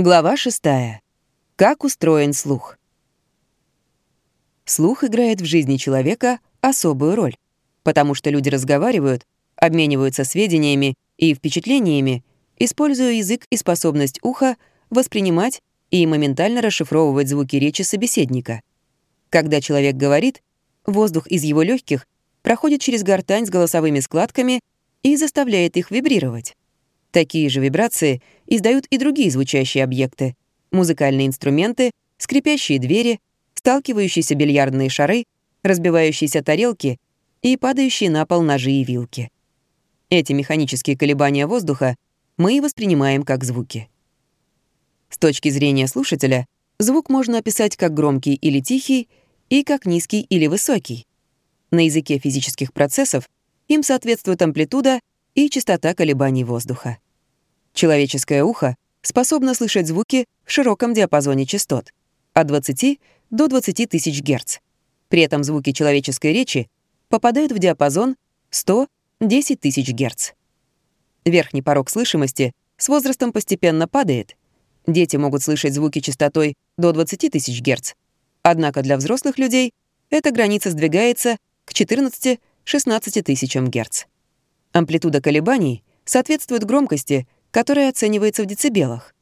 Глава 6. Как устроен слух? Слух играет в жизни человека особую роль, потому что люди разговаривают, обмениваются сведениями и впечатлениями, используя язык и способность уха воспринимать и моментально расшифровывать звуки речи собеседника. Когда человек говорит, воздух из его легких проходит через гортань с голосовыми складками и заставляет их вибрировать. Такие же вибрации издают и другие звучащие объекты — музыкальные инструменты, скрипящие двери, сталкивающиеся бильярдные шары, разбивающиеся тарелки и падающие на пол ножи и вилки. Эти механические колебания воздуха мы и воспринимаем как звуки. С точки зрения слушателя, звук можно описать как громкий или тихий и как низкий или высокий. На языке физических процессов им соответствует амплитуда и частота колебаний воздуха. Человеческое ухо способно слышать звуки в широком диапазоне частот от 20 до 20 тысяч Гц. При этом звуки человеческой речи попадают в диапазон 100-10 тысяч Гц. Верхний порог слышимости с возрастом постепенно падает. Дети могут слышать звуки частотой до 20 тысяч Гц. Однако для взрослых людей эта граница сдвигается к 14-16 тысячам Гц. Амплитуда колебаний соответствует громкости, которая оценивается в децибелах.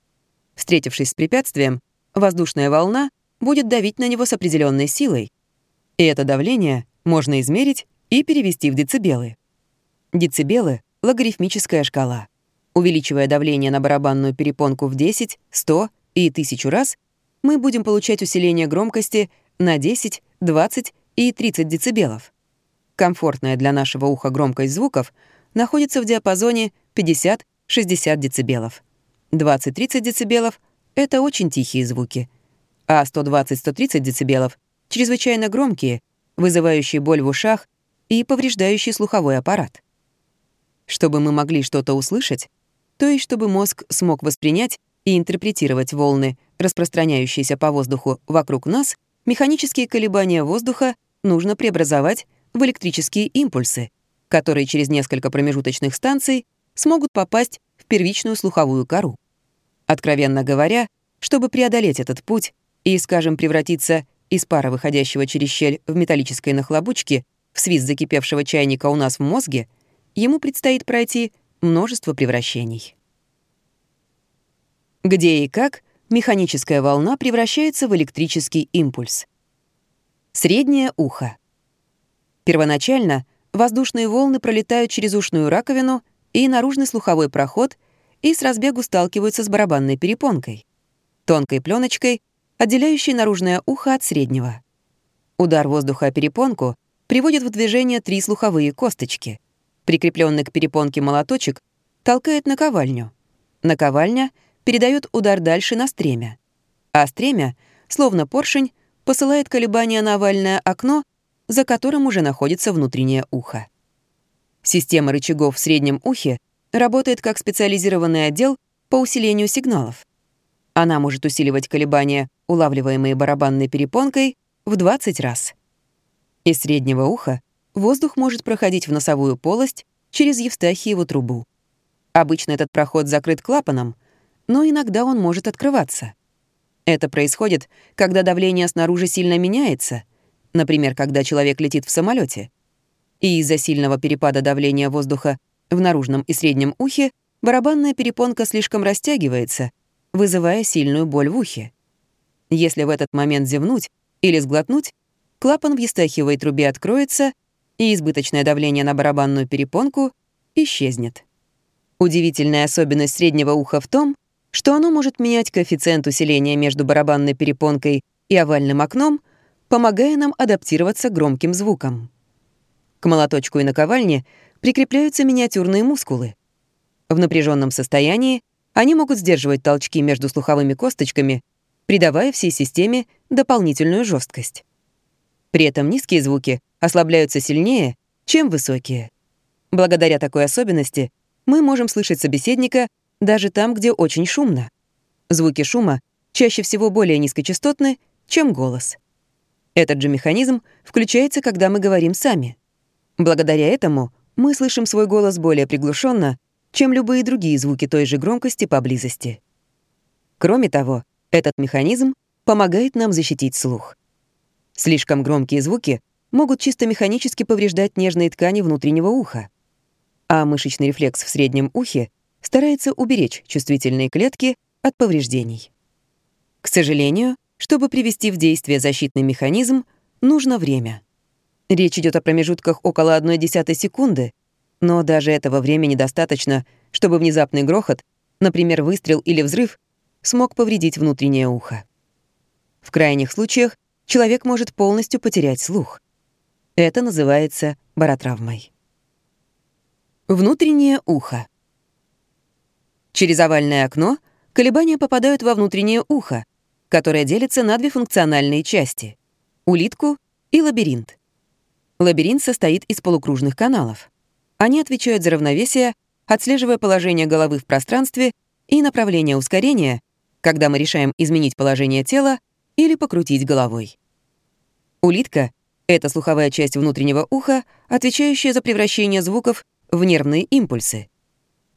Встретившись с препятствием, воздушная волна будет давить на него с определенной силой. И это давление можно измерить и перевести в децибелы. Децибелы — логарифмическая шкала. Увеличивая давление на барабанную перепонку в 10, 100 и 1000 раз, мы будем получать усиление громкости на 10, 20 и 30 децибелов. Комфортная для нашего уха громкость звуков — находится в диапазоне 50-60 дБ. 20-30 дБ — это очень тихие звуки, а 120-130 дБ — чрезвычайно громкие, вызывающие боль в ушах и повреждающие слуховой аппарат. Чтобы мы могли что-то услышать, то есть чтобы мозг смог воспринять и интерпретировать волны, распространяющиеся по воздуху вокруг нас, механические колебания воздуха нужно преобразовать в электрические импульсы, которые через несколько промежуточных станций смогут попасть в первичную слуховую кору. Откровенно говоря, чтобы преодолеть этот путь и, скажем, превратиться из пара, выходящего через щель в металлической нахлобучке, в свист закипевшего чайника у нас в мозге, ему предстоит пройти множество превращений. Где и как механическая волна превращается в электрический импульс. Среднее ухо. Первоначально — Воздушные волны пролетают через ушную раковину и наружный слуховой проход и с разбегу сталкиваются с барабанной перепонкой, тонкой пленочкой, отделяющей наружное ухо от среднего. Удар воздуха о перепонку приводит в движение три слуховые косточки. Прикрепленный к перепонке молоточек толкает наковальню. Наковальня передает удар дальше на стремя. А стремя, словно поршень, посылает колебания на овальное окно за которым уже находится внутреннее ухо. Система рычагов в среднем ухе работает как специализированный отдел по усилению сигналов. Она может усиливать колебания, улавливаемые барабанной перепонкой, в 20 раз. Из среднего уха воздух может проходить в носовую полость через Евстахиеву трубу. Обычно этот проход закрыт клапаном, но иногда он может открываться. Это происходит, когда давление снаружи сильно меняется — например, когда человек летит в самолете, и из-за сильного перепада давления воздуха в наружном и среднем ухе барабанная перепонка слишком растягивается, вызывая сильную боль в ухе. Если в этот момент зевнуть или сглотнуть, клапан в евстахиевой трубе откроется, и избыточное давление на барабанную перепонку исчезнет. Удивительная особенность среднего уха в том, что оно может менять коэффициент усиления между барабанной перепонкой и овальным окном помогая нам адаптироваться к громким звукам. К молоточку и наковальне прикрепляются миниатюрные мускулы. В напряженном состоянии они могут сдерживать толчки между слуховыми косточками, придавая всей системе дополнительную жесткость. При этом низкие звуки ослабляются сильнее, чем высокие. Благодаря такой особенности мы можем слышать собеседника даже там, где очень шумно. Звуки шума чаще всего более низкочастотны, чем голос. Этот же механизм включается, когда мы говорим сами. Благодаря этому мы слышим свой голос более приглушенно, чем любые другие звуки той же громкости поблизости. Кроме того, этот механизм помогает нам защитить слух. Слишком громкие звуки могут чисто механически повреждать нежные ткани внутреннего уха, а мышечный рефлекс в среднем ухе старается уберечь чувствительные клетки от повреждений. К сожалению, чтобы привести в действие защитный механизм, нужно время. Речь идет о промежутках около 1,1 секунды, но даже этого времени достаточно, чтобы внезапный грохот, например, выстрел или взрыв, смог повредить внутреннее ухо. В крайних случаях человек может полностью потерять слух. Это называется баротравмой. Внутреннее ухо. Через овальное окно колебания попадают во внутреннее ухо, которое делится на две функциональные части — улитку и лабиринт. Лабиринт состоит из полукружных каналов. Они отвечают за равновесие, отслеживая положение головы в пространстве и направление ускорения, когда мы решаем изменить положение тела или покрутить головой. Улитка — это слуховая часть внутреннего уха, отвечающая за превращение звуков в нервные импульсы.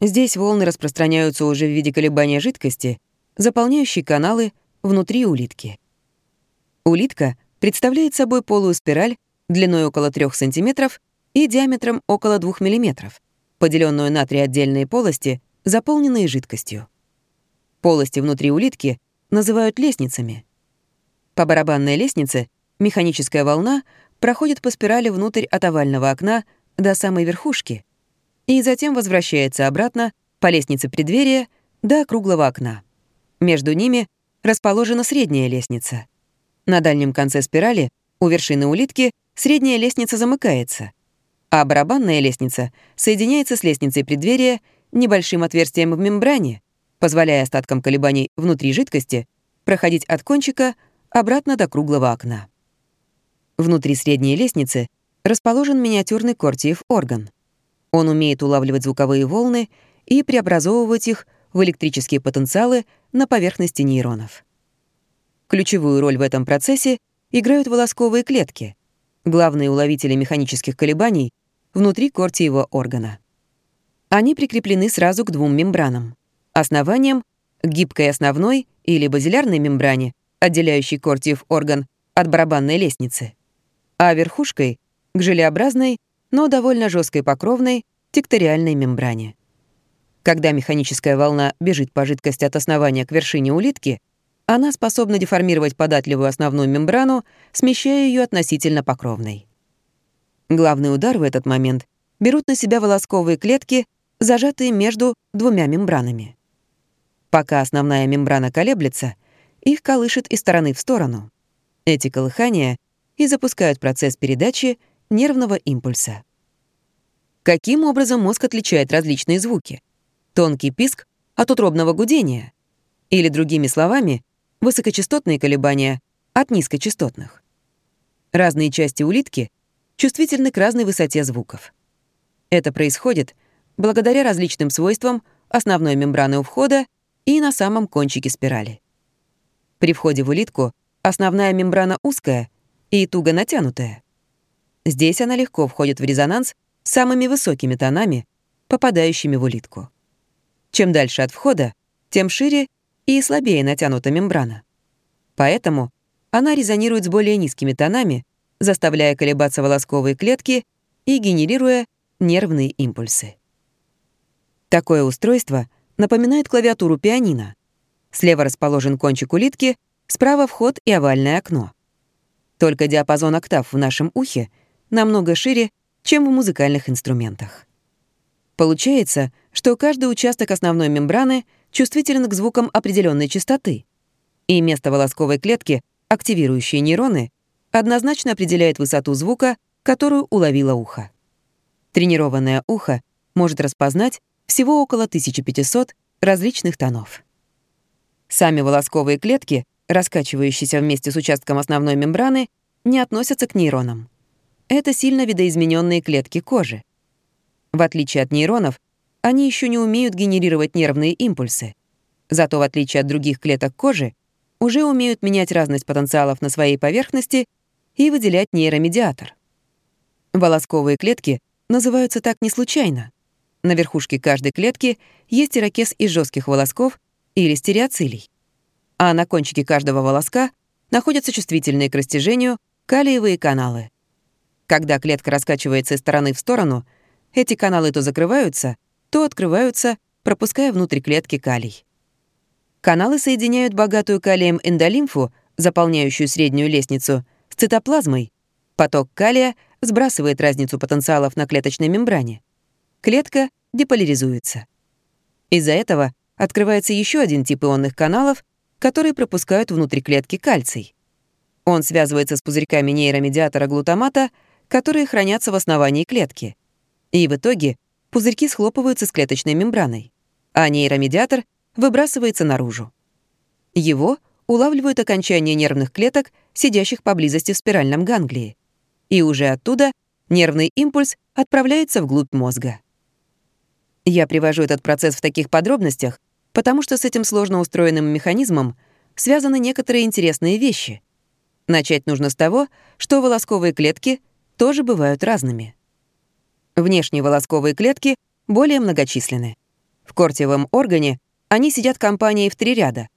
Здесь волны распространяются уже в виде колебания жидкости, заполняющей каналы внутри улитки. Улитка представляет собой полую спираль длиной около 3 см и диаметром около 2 мм, поделенную на три отдельные полости, заполненные жидкостью. Полости внутри улитки называют лестницами. По барабанной лестнице механическая волна проходит по спирали внутрь от овального окна до самой верхушки — и затем возвращается обратно по лестнице преддверия до круглого окна. Между ними расположена средняя лестница. На дальнем конце спирали, у вершины улитки, средняя лестница замыкается, а барабанная лестница соединяется с лестницей преддверия небольшим отверстием в мембране, позволяя остаткам колебаний внутри жидкости проходить от кончика обратно до круглого окна. Внутри средней лестницы расположен миниатюрный кортиев орган. Он умеет улавливать звуковые волны и преобразовывать их в электрические потенциалы на поверхности нейронов. Ключевую роль в этом процессе играют волосковые клетки, главные уловители механических колебаний внутри кортиевого органа. Они прикреплены сразу к двум мембранам. Основанием — гибкой основной или базилярной мембране, отделяющей кортиев орган от барабанной лестницы, а верхушкой — к желеобразной но довольно жесткой покровной текториальной мембране. Когда механическая волна бежит по жидкости от основания к вершине улитки, она способна деформировать податливую основную мембрану, смещая ее относительно покровной. Главный удар в этот момент берут на себя волосковые клетки, зажатые между двумя мембранами. Пока основная мембрана колеблется, их колышет из стороны в сторону. Эти колыхания и запускают процесс передачи нервного импульса. Каким образом мозг отличает различные звуки? Тонкий писк от утробного гудения. Или, другими словами, высокочастотные колебания от низкочастотных. Разные части улитки чувствительны к разной высоте звуков. Это происходит благодаря различным свойствам основной мембраны у входа и на самом кончике спирали. При входе в улитку основная мембрана узкая и туго натянутая. Здесь она легко входит в резонанс с самыми высокими тонами, попадающими в улитку. Чем дальше от входа, тем шире и слабее натянута мембрана. Поэтому она резонирует с более низкими тонами, заставляя колебаться волосковые клетки и генерируя нервные импульсы. Такое устройство напоминает клавиатуру пианино. Слева расположен кончик улитки, справа вход и овальное окно. Только диапазон октав в нашем ухе намного шире, чем в музыкальных инструментах. Получается, что каждый участок основной мембраны чувствителен к звукам определенной частоты, и место волосковой клетки, активирующие нейроны, однозначно определяет высоту звука, которую уловило ухо. Тренированное ухо может распознать всего около 1500 различных тонов. Сами волосковые клетки, раскачивающиеся вместе с участком основной мембраны, не относятся к нейронам это сильно видоизмененные клетки кожи. В отличие от нейронов, они еще не умеют генерировать нервные импульсы. Зато в отличие от других клеток кожи, уже умеют менять разность потенциалов на своей поверхности и выделять нейромедиатор. Волосковые клетки называются так не случайно. На верхушке каждой клетки есть ирокез из жестких волосков или стереоцилий. а на кончике каждого волоска находятся чувствительные к растяжению калиевые каналы. Когда клетка раскачивается из стороны в сторону, эти каналы то закрываются, то открываются, пропуская внутрь клетки калий. Каналы соединяют богатую калием эндолимфу, заполняющую среднюю лестницу, с цитоплазмой. Поток калия сбрасывает разницу потенциалов на клеточной мембране. Клетка деполяризуется. Из-за этого открывается еще один тип ионных каналов, которые пропускают внутрь клетки кальций. Он связывается с пузырьками нейромедиатора глутамата, которые хранятся в основании клетки. И в итоге пузырьки схлопываются с клеточной мембраной, а нейромедиатор выбрасывается наружу. Его улавливают окончания нервных клеток, сидящих поблизости в спиральном ганглии. И уже оттуда нервный импульс отправляется вглубь мозга. Я привожу этот процесс в таких подробностях, потому что с этим сложно устроенным механизмом связаны некоторые интересные вещи. Начать нужно с того, что волосковые клетки тоже бывают разными. Внешние волосковые клетки более многочисленны. В кортиевом органе они сидят компанией в три ряда.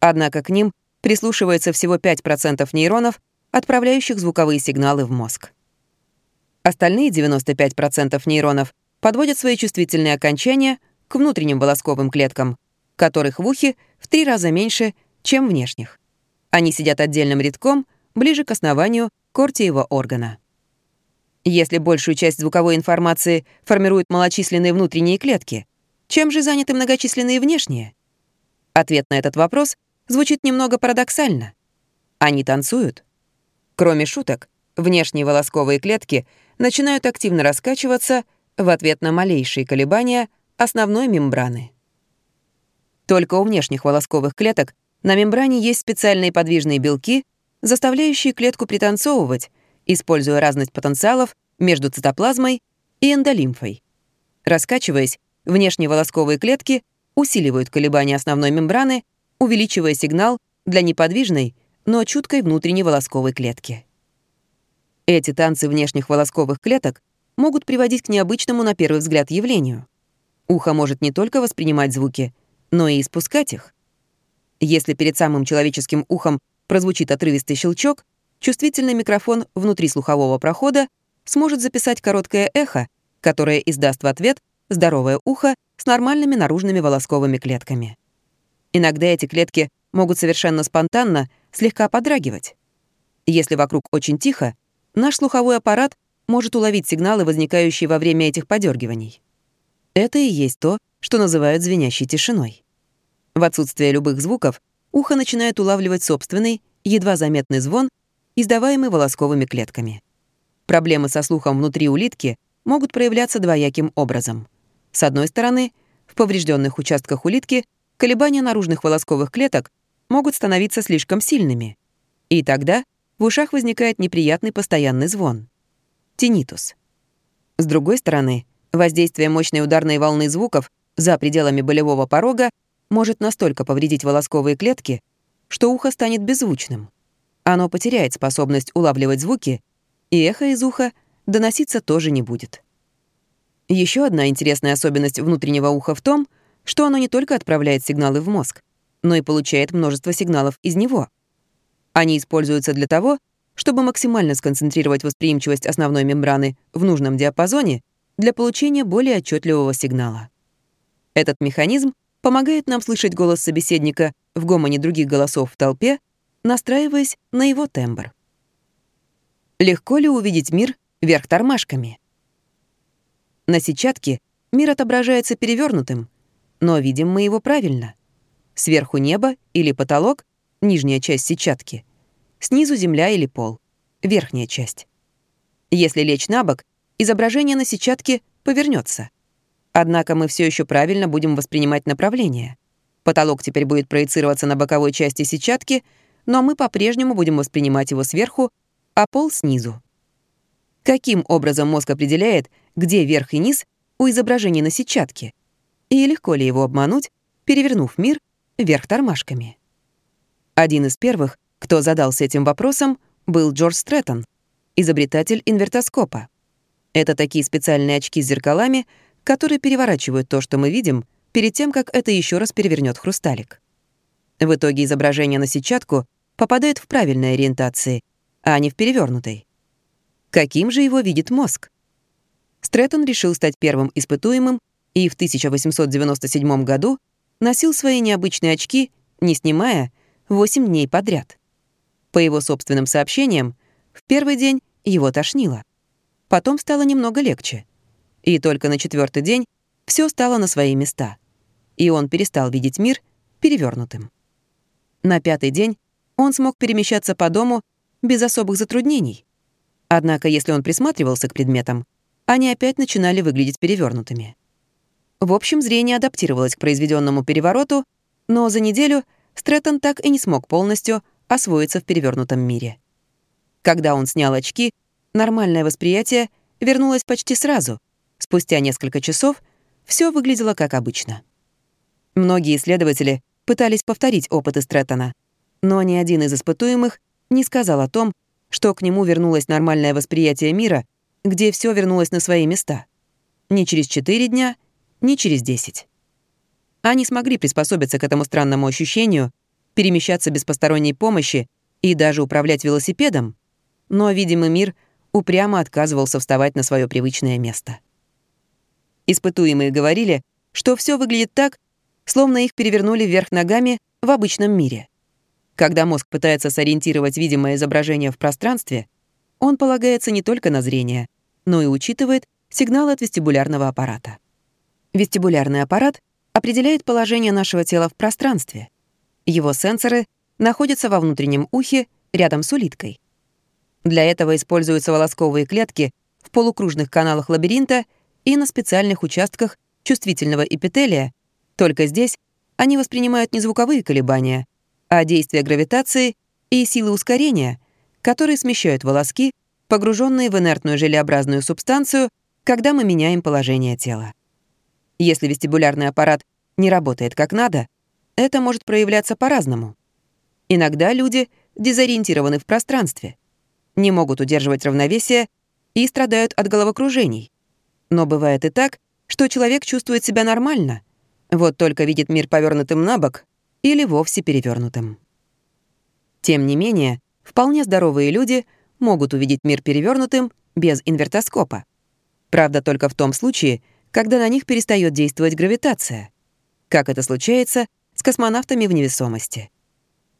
Однако к ним прислушивается всего 5% нейронов, отправляющих звуковые сигналы в мозг. Остальные 95% нейронов подводят свои чувствительные окончания к внутренним волосковым клеткам, которых в ухе в три раза меньше, чем внешних. Они сидят отдельным рядком, ближе к основанию кортиевого органа. Если большую часть звуковой информации формируют малочисленные внутренние клетки, чем же заняты многочисленные внешние? Ответ на этот вопрос звучит немного парадоксально. Они танцуют. Кроме шуток, внешние волосковые клетки начинают активно раскачиваться в ответ на малейшие колебания основной мембраны. Только у внешних волосковых клеток на мембране есть специальные подвижные белки, заставляющие клетку пританцовывать, используя разность потенциалов между цитоплазмой и эндолимфой. Раскачиваясь, Внешние волосковые клетки усиливают колебания основной мембраны, увеличивая сигнал для неподвижной, но чуткой внутренней волосковой клетки. Эти танцы внешних волосковых клеток могут приводить к необычному на первый взгляд явлению. Ухо может не только воспринимать звуки, но и испускать их. Если перед самым человеческим ухом прозвучит отрывистый щелчок, чувствительный микрофон внутри слухового прохода сможет записать короткое эхо, которое издаст в ответ здоровое ухо с нормальными наружными волосковыми клетками. Иногда эти клетки могут совершенно спонтанно слегка подрагивать. Если вокруг очень тихо, наш слуховой аппарат может уловить сигналы, возникающие во время этих подергиваний. Это и есть то, что называют звенящей тишиной. В отсутствие любых звуков ухо начинает улавливать собственный, едва заметный звон, издаваемый волосковыми клетками. Проблемы со слухом внутри улитки могут проявляться двояким образом. С одной стороны, в поврежденных участках улитки колебания наружных волосковых клеток могут становиться слишком сильными. И тогда в ушах возникает неприятный постоянный звон. Тинитус. С другой стороны, воздействие мощной ударной волны звуков за пределами болевого порога может настолько повредить волосковые клетки, что ухо станет беззвучным. Оно потеряет способность улавливать звуки, и эхо из уха доноситься тоже не будет. Еще одна интересная особенность внутреннего уха в том, что оно не только отправляет сигналы в мозг, но и получает множество сигналов из него. Они используются для того, чтобы максимально сконцентрировать восприимчивость основной мембраны в нужном диапазоне для получения более отчетливого сигнала. Этот механизм помогает нам слышать голос собеседника в гомоне других голосов в толпе, настраиваясь на его тембр. Легко ли увидеть мир вверх тормашками? На сетчатке мир отображается перевернутым, но видим мы его правильно. Сверху небо или потолок — нижняя часть сетчатки. Снизу земля или пол — верхняя часть. Если лечь на бок, изображение на сетчатке повернется. Однако мы все еще правильно будем воспринимать направление. Потолок теперь будет проецироваться на боковой части сетчатки, но мы по-прежнему будем воспринимать его сверху, а пол — снизу. Каким образом мозг определяет, где верх и низ у изображения на сетчатке? И легко ли его обмануть, перевернув мир вверх тормашками? Один из первых, кто задался этим вопросом, был Джордж Стрэттон, изобретатель инвертоскопа. Это такие специальные очки с зеркалами, которые переворачивают то, что мы видим, перед тем, как это еще раз перевернет хрусталик. В итоге изображение на сетчатку попадает в правильной ориентации, а не в перевернутой. Каким же его видит мозг? Стрэттон решил стать первым испытуемым и в 1897 году носил свои необычные очки, не снимая, 8 дней подряд. По его собственным сообщениям, в первый день его тошнило. Потом стало немного легче. И только на четвертый день все стало на свои места. И он перестал видеть мир перевернутым. На пятый день он смог перемещаться по дому без особых затруднений. Однако, если он присматривался к предметам, они опять начинали выглядеть перевернутыми. В общем, зрение адаптировалось к произведенному перевороту, но за неделю Стрэттон так и не смог полностью освоиться в перевернутом мире. Когда он снял очки, нормальное восприятие вернулось почти сразу. Спустя несколько часов все выглядело как обычно. Многие исследователи пытались повторить опыты Стрэттона, но ни один из испытуемых не сказал о том, что к нему вернулось нормальное восприятие мира, где все вернулось на свои места. Ни через 4 дня, ни через 10. Они смогли приспособиться к этому странному ощущению, перемещаться без посторонней помощи и даже управлять велосипедом, но видимый мир упрямо отказывался вставать на свое привычное место. Испытуемые говорили, что все выглядит так, словно их перевернули вверх ногами в обычном мире. Когда мозг пытается сориентировать видимое изображение в пространстве, он полагается не только на зрение, но и учитывает сигналы от вестибулярного аппарата. Вестибулярный аппарат определяет положение нашего тела в пространстве. Его сенсоры находятся во внутреннем ухе рядом с улиткой. Для этого используются волосковые клетки в полукружных каналах лабиринта и на специальных участках чувствительного эпителия, только здесь они воспринимают не звуковые колебания, а действия гравитации и силы ускорения, которые смещают волоски, погруженные в инертную желеобразную субстанцию, когда мы меняем положение тела. Если вестибулярный аппарат не работает как надо, это может проявляться по-разному. Иногда люди дезориентированы в пространстве, не могут удерживать равновесие и страдают от головокружений. Но бывает и так, что человек чувствует себя нормально, вот только видит мир повернутым на бок или вовсе перевернутым. Тем не менее, вполне здоровые люди могут увидеть мир перевернутым без инвертоскопа. Правда, только в том случае, когда на них перестает действовать гравитация. Как это случается с космонавтами в невесомости.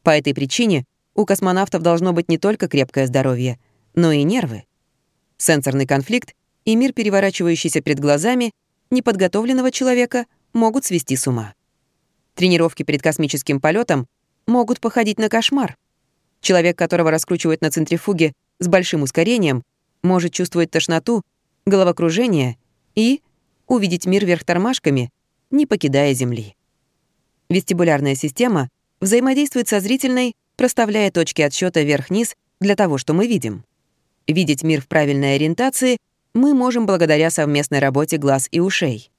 По этой причине у космонавтов должно быть не только крепкое здоровье, но и нервы. Сенсорный конфликт и мир, переворачивающийся перед глазами неподготовленного человека, могут свести с ума. Тренировки перед космическим полетом могут походить на кошмар. Человек, которого раскручивают на центрифуге с большим ускорением, может чувствовать тошноту, головокружение и увидеть мир вверх тормашками, не покидая Земли. Вестибулярная система взаимодействует со зрительной, проставляя точки отсчета вверх-вниз для того, что мы видим. Видеть мир в правильной ориентации мы можем благодаря совместной работе глаз и ушей.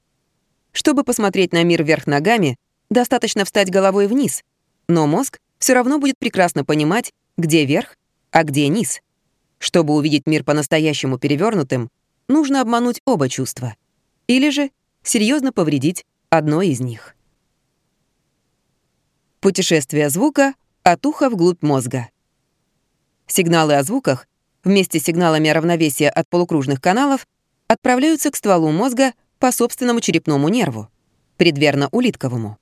Чтобы посмотреть на мир вверх ногами, достаточно встать головой вниз, но мозг все равно будет прекрасно понимать, где верх, а где низ. Чтобы увидеть мир по-настоящему перевернутым, нужно обмануть оба чувства. Или же серьезно повредить одно из них. Путешествие звука от уха вглубь мозга. Сигналы о звуках вместе с сигналами равновесия от полукружных каналов отправляются к стволу мозга по собственному черепному нерву, предверно-улитковому.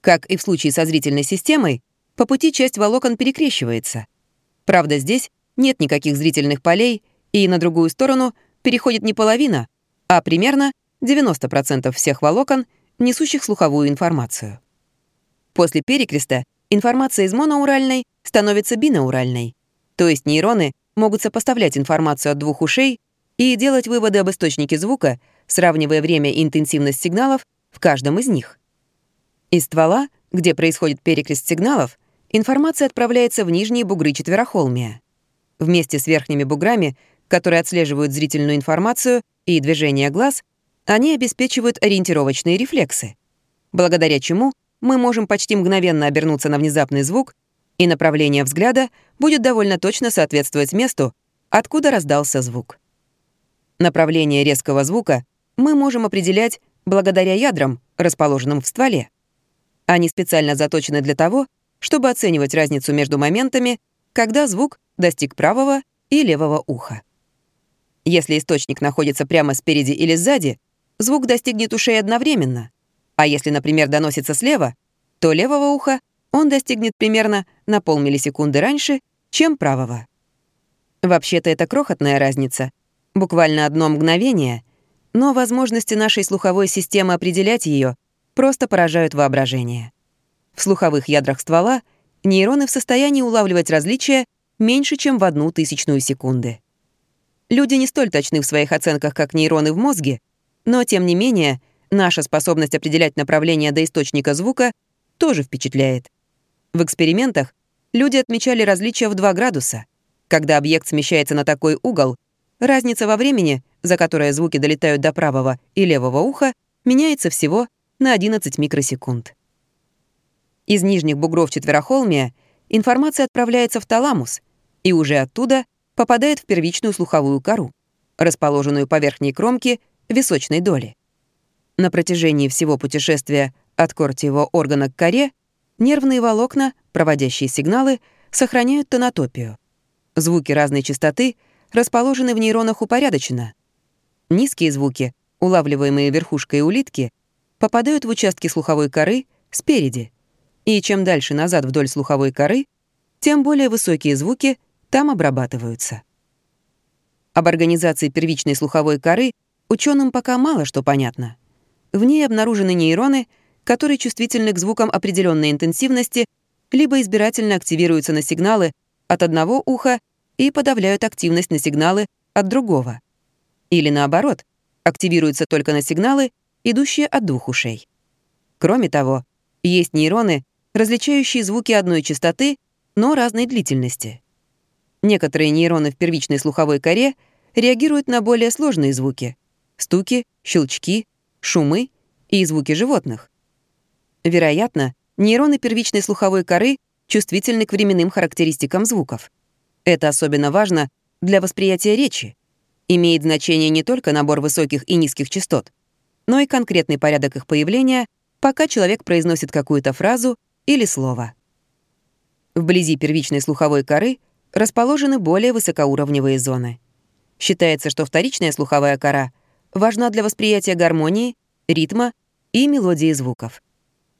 Как и в случае со зрительной системой, по пути часть волокон перекрещивается. Правда, здесь нет никаких зрительных полей, и на другую сторону переходит не половина, а примерно 90% всех волокон, несущих слуховую информацию. После перекреста информация из моноуральной становится бинауральной, то есть нейроны могут сопоставлять информацию от двух ушей и делать выводы об источнике звука, сравнивая время и интенсивность сигналов в каждом из них. Из ствола, где происходит перекрест сигналов, информация отправляется в нижние бугры четверохолмия. Вместе с верхними буграми, которые отслеживают зрительную информацию и движение глаз, они обеспечивают ориентировочные рефлексы, благодаря чему мы можем почти мгновенно обернуться на внезапный звук, и направление взгляда будет довольно точно соответствовать месту, откуда раздался звук. Направление резкого звука мы можем определять благодаря ядрам, расположенным в стволе. Они специально заточены для того, чтобы оценивать разницу между моментами, когда звук достиг правого и левого уха. Если источник находится прямо спереди или сзади, звук достигнет ушей одновременно, а если, например, доносится слева, то левого уха он достигнет примерно на полмиллисекунды раньше, чем правого. Вообще-то это крохотная разница, буквально одно мгновение, но возможности нашей слуховой системы определять ее просто поражают воображение. В слуховых ядрах ствола нейроны в состоянии улавливать различия меньше, чем в одну тысячную секунды. Люди не столь точны в своих оценках, как нейроны в мозге, но, тем не менее, наша способность определять направление до источника звука тоже впечатляет. В экспериментах люди отмечали различия в 2 градуса. Когда объект смещается на такой угол, разница во времени, за которое звуки долетают до правого и левого уха, меняется всего на 11 микросекунд. Из нижних бугров четверохолмия информация отправляется в таламус и уже оттуда попадает в первичную слуховую кору, расположенную по верхней кромке височной доли. На протяжении всего путешествия от кортиевого органа к коре нервные волокна, проводящие сигналы, сохраняют тонотопию. Звуки разной частоты расположены в нейронах упорядоченно. Низкие звуки, улавливаемые верхушкой улитки, попадают в участки слуховой коры спереди, и чем дальше назад вдоль слуховой коры, тем более высокие звуки там обрабатываются. Об организации первичной слуховой коры ученым пока мало что понятно. В ней обнаружены нейроны, которые чувствительны к звукам определенной интенсивности, либо избирательно активируются на сигналы от одного уха и подавляют активность на сигналы от другого. Или наоборот, активируются только на сигналы, идущие от двух ушей. Кроме того, есть нейроны, различающие звуки одной частоты, но разной длительности. Некоторые нейроны в первичной слуховой коре реагируют на более сложные звуки — стуки, щелчки, шумы и звуки животных. Вероятно, нейроны первичной слуховой коры чувствительны к временным характеристикам звуков. Это особенно важно для восприятия речи. Имеет значение не только набор высоких и низких частот, но и конкретный порядок их появления, пока человек произносит какую-то фразу или слово. Вблизи первичной слуховой коры расположены более высокоуровневые зоны. Считается, что вторичная слуховая кора важна для восприятия гармонии, ритма и мелодии звуков.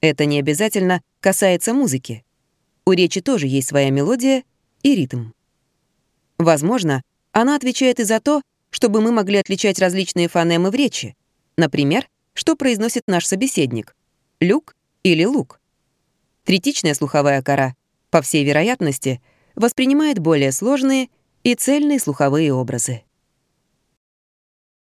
Это не обязательно касается музыки. У речи тоже есть своя мелодия и ритм. Возможно, она отвечает и за то, чтобы мы могли отличать различные фонемы в речи. Например, что произносит наш собеседник — люк или лук. Третичная слуховая кора, по всей вероятности, воспринимает более сложные и цельные слуховые образы.